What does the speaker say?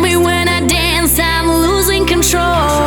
me when I dance, I'm losing control.